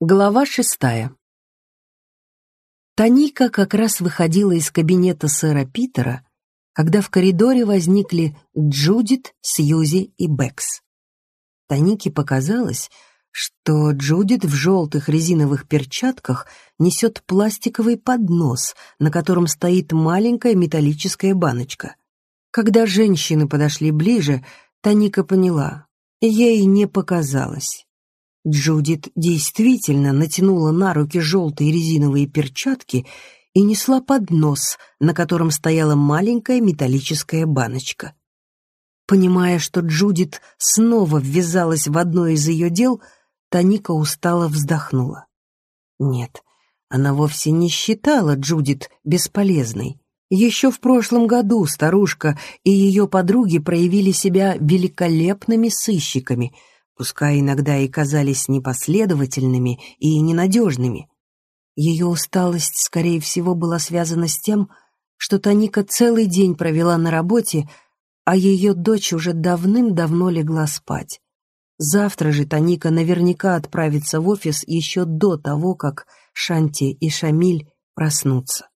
Глава шестая. Таника как раз выходила из кабинета сэра Питера, когда в коридоре возникли Джудит, Сьюзи и Бэкс. Танике показалось, что Джудит в желтых резиновых перчатках несет пластиковый поднос, на котором стоит маленькая металлическая баночка. Когда женщины подошли ближе, Таника поняла, ей не показалось. Джудит действительно натянула на руки желтые резиновые перчатки и несла поднос, на котором стояла маленькая металлическая баночка. Понимая, что Джудит снова ввязалась в одно из ее дел, Таника устало вздохнула. Нет, она вовсе не считала Джудит бесполезной. Еще в прошлом году старушка и ее подруги проявили себя великолепными сыщиками — пускай иногда и казались непоследовательными и ненадежными. Ее усталость, скорее всего, была связана с тем, что Таника целый день провела на работе, а ее дочь уже давным-давно легла спать. Завтра же Таника наверняка отправится в офис еще до того, как Шанти и Шамиль проснутся.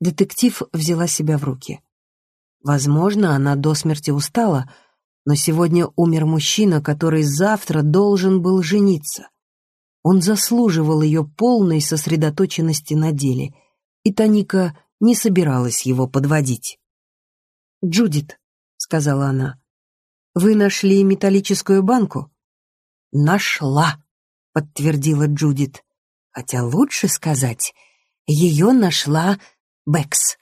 Детектив взяла себя в руки. Возможно, она до смерти устала — но сегодня умер мужчина, который завтра должен был жениться. Он заслуживал ее полной сосредоточенности на деле, и Таника не собиралась его подводить. «Джудит», — сказала она, — «вы нашли металлическую банку?» «Нашла», — подтвердила Джудит. «Хотя лучше сказать, ее нашла Бэкс.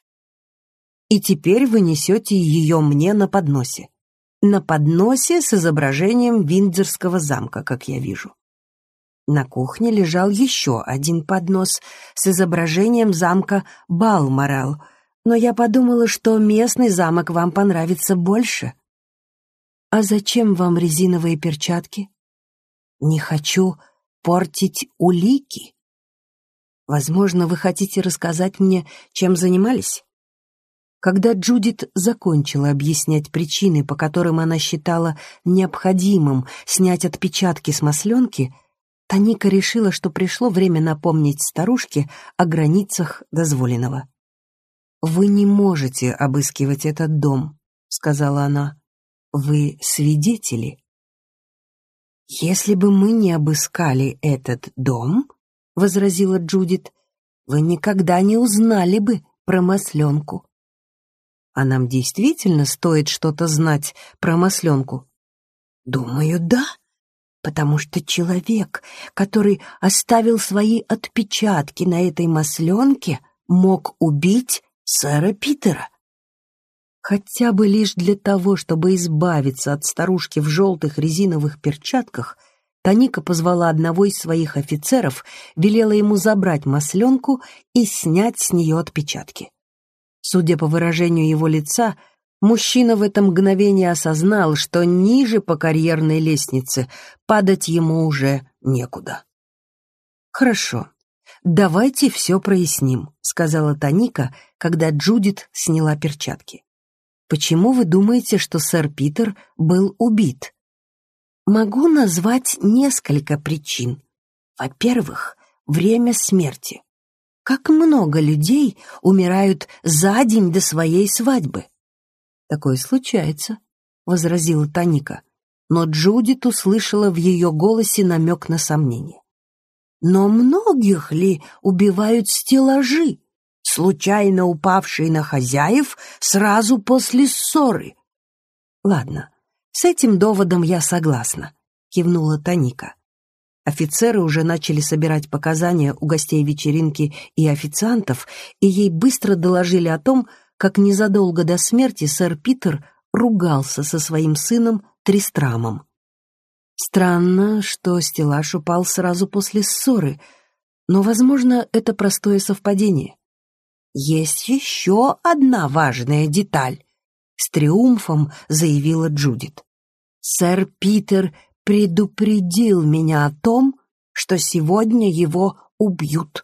И теперь вы несете ее мне на подносе на подносе с изображением Виндзорского замка, как я вижу. На кухне лежал еще один поднос с изображением замка Балморал, но я подумала, что местный замок вам понравится больше. А зачем вам резиновые перчатки? Не хочу портить улики. Возможно, вы хотите рассказать мне, чем занимались? Когда Джудит закончила объяснять причины, по которым она считала необходимым снять отпечатки с масленки, Таника решила, что пришло время напомнить старушке о границах дозволенного. «Вы не можете обыскивать этот дом», — сказала она. «Вы свидетели». «Если бы мы не обыскали этот дом», — возразила Джудит, — «вы никогда не узнали бы про масленку». А нам действительно стоит что-то знать про масленку? Думаю, да, потому что человек, который оставил свои отпечатки на этой масленке, мог убить сэра Питера. Хотя бы лишь для того, чтобы избавиться от старушки в желтых резиновых перчатках, Таника позвала одного из своих офицеров, велела ему забрать масленку и снять с нее отпечатки. Судя по выражению его лица, мужчина в это мгновение осознал, что ниже по карьерной лестнице падать ему уже некуда. «Хорошо, давайте все проясним», — сказала Таника, когда Джудит сняла перчатки. «Почему вы думаете, что сэр Питер был убит?» «Могу назвать несколько причин. Во-первых, время смерти. Как много людей умирают за день до своей свадьбы. Такое случается, возразила Таника, но Джудит услышала в ее голосе намек на сомнение. Но многих ли убивают стеллажи, случайно упавшие на хозяев сразу после ссоры? Ладно, с этим доводом я согласна, кивнула Таника. Офицеры уже начали собирать показания у гостей вечеринки и официантов, и ей быстро доложили о том, как незадолго до смерти сэр Питер ругался со своим сыном Тристрамом. Странно, что стеллаж упал сразу после ссоры, но, возможно, это простое совпадение. «Есть еще одна важная деталь», — с триумфом заявила Джудит. Сэр Питер предупредил меня о том, что сегодня его убьют.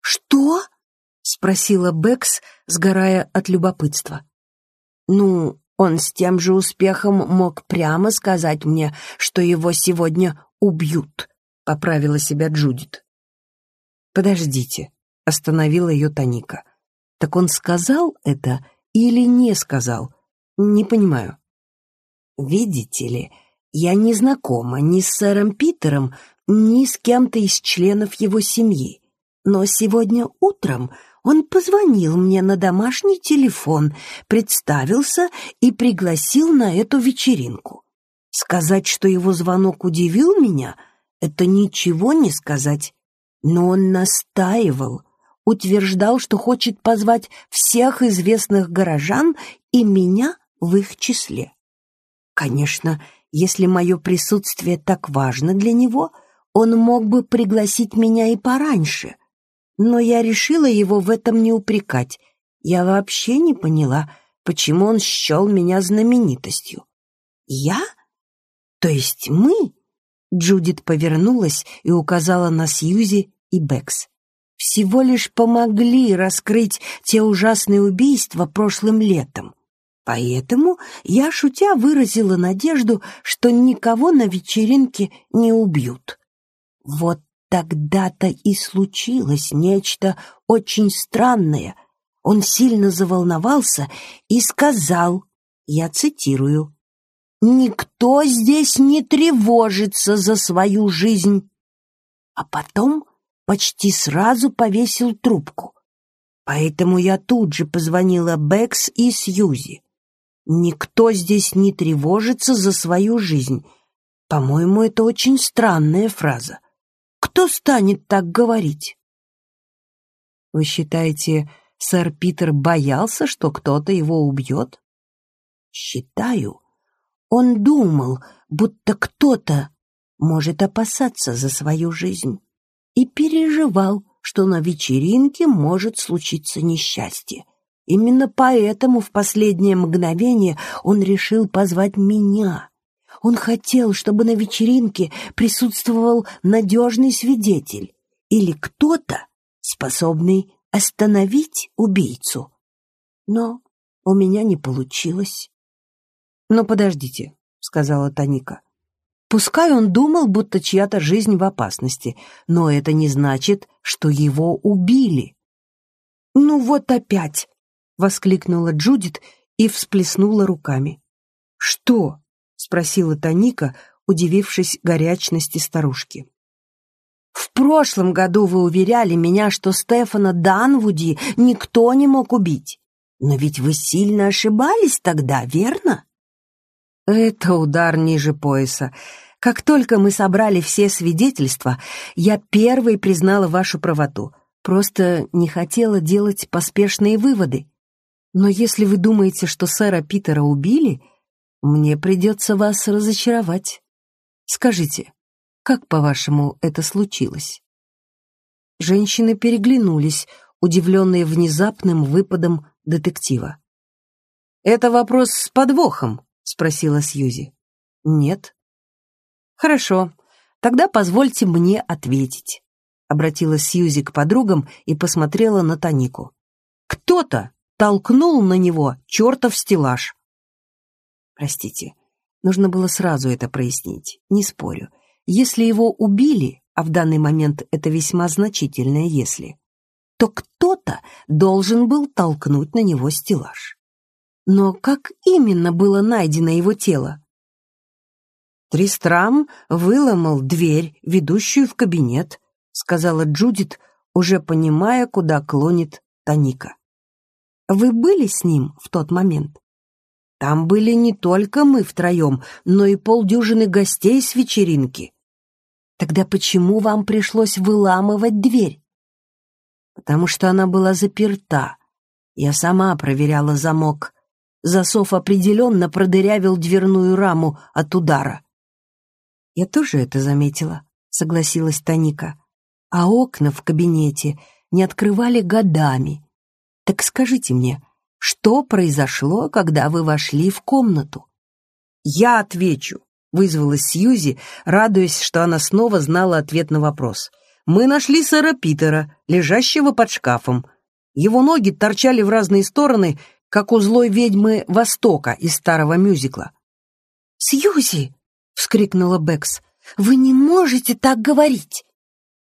«Что?» — спросила Бэкс, сгорая от любопытства. «Ну, он с тем же успехом мог прямо сказать мне, что его сегодня убьют», поправила себя Джудит. Подождите, остановила ее Таника. Так он сказал это или не сказал? Не понимаю. Видите ли, я не знакома ни с сэром Питером, ни с кем-то из членов его семьи. Но сегодня утром он позвонил мне на домашний телефон, представился и пригласил на эту вечеринку. Сказать, что его звонок удивил меня, это ничего не сказать. Но он настаивал, утверждал, что хочет позвать всех известных горожан и меня в их числе. Конечно, если мое присутствие так важно для него, он мог бы пригласить меня и пораньше. Но я решила его в этом не упрекать. Я вообще не поняла, почему он счел меня знаменитостью. Я? То есть мы? Джудит повернулась и указала на Сьюзи и Бэкс. Всего лишь помогли раскрыть те ужасные убийства прошлым летом. Поэтому я, шутя, выразила надежду, что никого на вечеринке не убьют. Вот тогда-то и случилось нечто очень странное. Он сильно заволновался и сказал, я цитирую, «Никто здесь не тревожится за свою жизнь». А потом почти сразу повесил трубку. Поэтому я тут же позвонила Бэкс и Сьюзи. Никто здесь не тревожится за свою жизнь. По-моему, это очень странная фраза. Кто станет так говорить? Вы считаете, сэр Питер боялся, что кто-то его убьет? Считаю. Он думал, будто кто-то может опасаться за свою жизнь и переживал, что на вечеринке может случиться несчастье. Именно поэтому в последнее мгновение он решил позвать меня. Он хотел, чтобы на вечеринке присутствовал надежный свидетель или кто-то, способный остановить убийцу. Но у меня не получилось. «Но подождите», — сказала Таника. «Пускай он думал, будто чья-то жизнь в опасности, но это не значит, что его убили». «Ну вот опять!» — воскликнула Джудит и всплеснула руками. «Что?» — спросила Таника, удивившись горячности старушки. «В прошлом году вы уверяли меня, что Стефана Данвуди никто не мог убить. Но ведь вы сильно ошибались тогда, верно?» «Это удар ниже пояса. Как только мы собрали все свидетельства, я первой признала вашу правоту. Просто не хотела делать поспешные выводы. Но если вы думаете, что сэра Питера убили, мне придется вас разочаровать. Скажите, как, по-вашему, это случилось?» Женщины переглянулись, удивленные внезапным выпадом детектива. «Это вопрос с подвохом?» — спросила Сьюзи. «Нет». «Хорошо, тогда позвольте мне ответить», — обратилась Сьюзи к подругам и посмотрела на Танику. «Кто-то толкнул на него чертов стеллаж. Простите, нужно было сразу это прояснить, не спорю. Если его убили, а в данный момент это весьма значительное «если», то кто-то должен был толкнуть на него стеллаж. Но как именно было найдено его тело? Тристрам выломал дверь, ведущую в кабинет, сказала Джудит, уже понимая, куда клонит Таника. Вы были с ним в тот момент? Там были не только мы втроем, но и полдюжины гостей с вечеринки. Тогда почему вам пришлось выламывать дверь? Потому что она была заперта. Я сама проверяла замок. Засов определенно продырявил дверную раму от удара. Я тоже это заметила, согласилась Таника. А окна в кабинете не открывали годами. Так скажите мне, что произошло, когда вы вошли в комнату? Я отвечу, вызвалась Сьюзи, радуясь, что она снова знала ответ на вопрос. Мы нашли сэра Питера, лежащего под шкафом. Его ноги торчали в разные стороны, как у злой ведьмы Востока из старого мюзикла. «Сьюзи!» — вскрикнула Бэкс. Вы не можете так говорить!»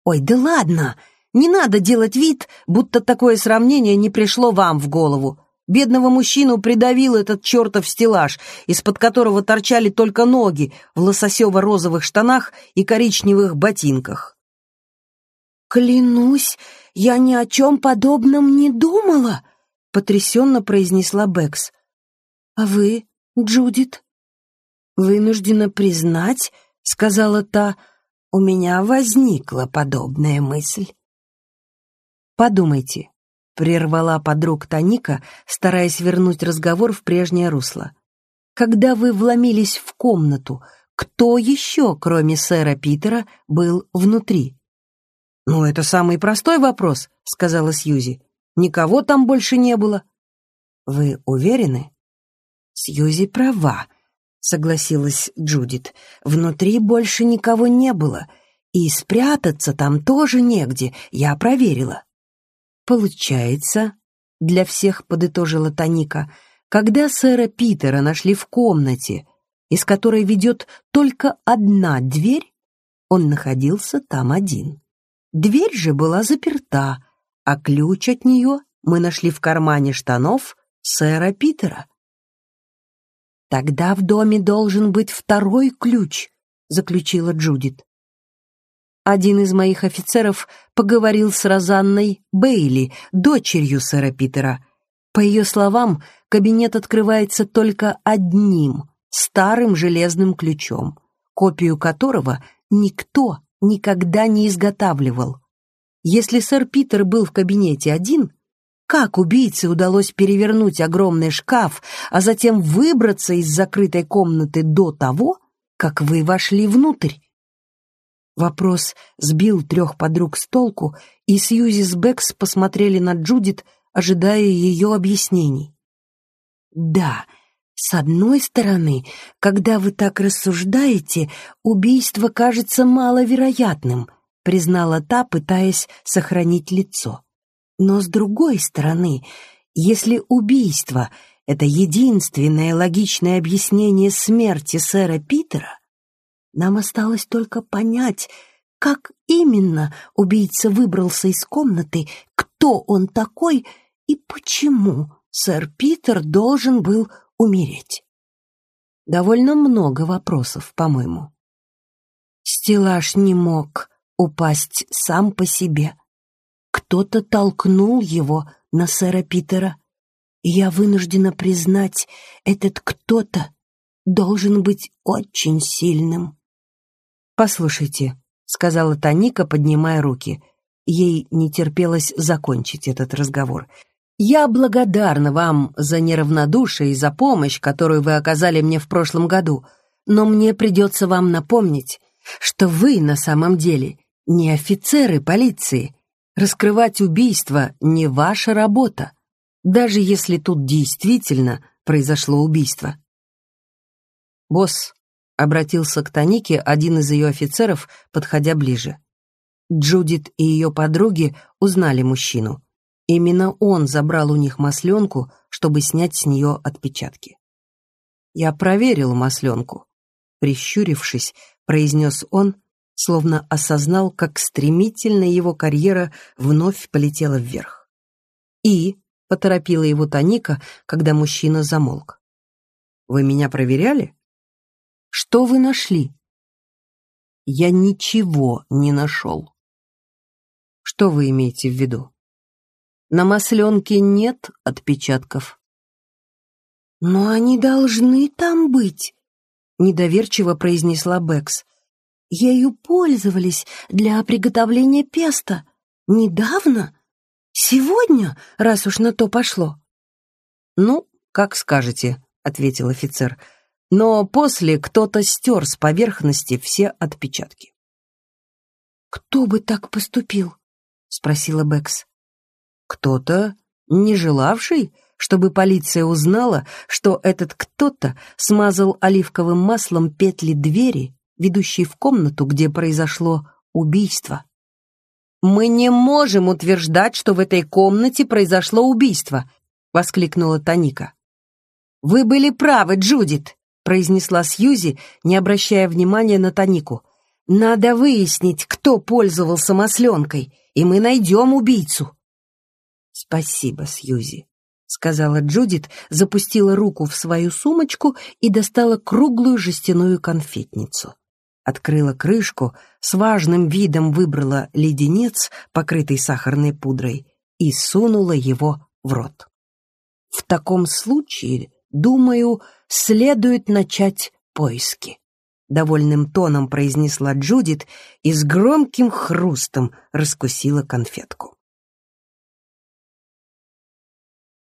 «Ой, да ладно! Не надо делать вид, будто такое сравнение не пришло вам в голову. Бедного мужчину придавил этот чертов стеллаж, из-под которого торчали только ноги в лососево-розовых штанах и коричневых ботинках. «Клянусь, я ни о чем подобном не думала!» — потрясенно произнесла Бэкс. «А вы, Джудит?» «Вынуждена признать, — сказала та, — у меня возникла подобная мысль». «Подумайте», — прервала подруг Таника, стараясь вернуть разговор в прежнее русло. «Когда вы вломились в комнату, кто еще, кроме сэра Питера, был внутри?» «Ну, это самый простой вопрос», — сказала Сьюзи. «Никого там больше не было». «Вы уверены?» «Сьюзи права», — согласилась Джудит. «Внутри больше никого не было, и спрятаться там тоже негде, я проверила». «Получается», — для всех подытожила Таника, «когда сэра Питера нашли в комнате, из которой ведет только одна дверь, он находился там один. Дверь же была заперта, а ключ от нее мы нашли в кармане штанов сэра Питера». «Тогда в доме должен быть второй ключ», — заключила Джудит. Один из моих офицеров поговорил с Розанной Бейли, дочерью сэра Питера. По ее словам, кабинет открывается только одним, старым железным ключом, копию которого никто никогда не изготавливал. Если сэр Питер был в кабинете один, как убийце удалось перевернуть огромный шкаф, а затем выбраться из закрытой комнаты до того, как вы вошли внутрь? Вопрос сбил трех подруг с толку, и Сьюзи с Бэкс посмотрели на Джудит, ожидая ее объяснений. «Да, с одной стороны, когда вы так рассуждаете, убийство кажется маловероятным», признала та, пытаясь сохранить лицо. «Но с другой стороны, если убийство — это единственное логичное объяснение смерти сэра Питера, нам осталось только понять, как именно убийца выбрался из комнаты, кто он такой и почему сэр Питер должен был умереть. Довольно много вопросов, по-моему. Стеллаж не мог упасть сам по себе. Кто-то толкнул его на сэра Питера. И я вынуждена признать, этот кто-то должен быть очень сильным. «Послушайте», — сказала Таника, поднимая руки. Ей не терпелось закончить этот разговор. «Я благодарна вам за неравнодушие и за помощь, которую вы оказали мне в прошлом году, но мне придется вам напомнить, что вы на самом деле не офицеры полиции. Раскрывать убийство — не ваша работа, даже если тут действительно произошло убийство». «Босс, — обратился к Танике один из ее офицеров, подходя ближе. Джудит и ее подруги узнали мужчину. Именно он забрал у них масленку, чтобы снять с нее отпечатки. «Я проверил масленку», — прищурившись, произнес он, словно осознал, как стремительно его карьера вновь полетела вверх. «И», — поторопила его Таника, когда мужчина замолк. «Вы меня проверяли?» Что вы нашли?» «Я ничего не нашел». «Что вы имеете в виду?» «На масленке нет отпечатков». «Но они должны там быть», — недоверчиво произнесла Бэкс. «Ею пользовались для приготовления песта. Недавно? Сегодня, раз уж на то пошло?» «Ну, как скажете», — ответил офицер, — но после кто-то стер с поверхности все отпечатки. «Кто бы так поступил?» — спросила Бэкс. «Кто-то, не желавший, чтобы полиция узнала, что этот кто-то смазал оливковым маслом петли двери, ведущей в комнату, где произошло убийство». «Мы не можем утверждать, что в этой комнате произошло убийство», — воскликнула Таника. «Вы были правы, Джудит произнесла Сьюзи, не обращая внимания на Танику. Надо выяснить, кто пользовался масленкой, и мы найдем убийцу. Спасибо, Сьюзи, сказала Джудит, запустила руку в свою сумочку и достала круглую жестяную конфетницу. Открыла крышку, с важным видом выбрала леденец, покрытый сахарной пудрой, и сунула его в рот. В таком случае, думаю, следует начать поиски. Довольным тоном произнесла Джудит и с громким хрустом раскусила конфетку.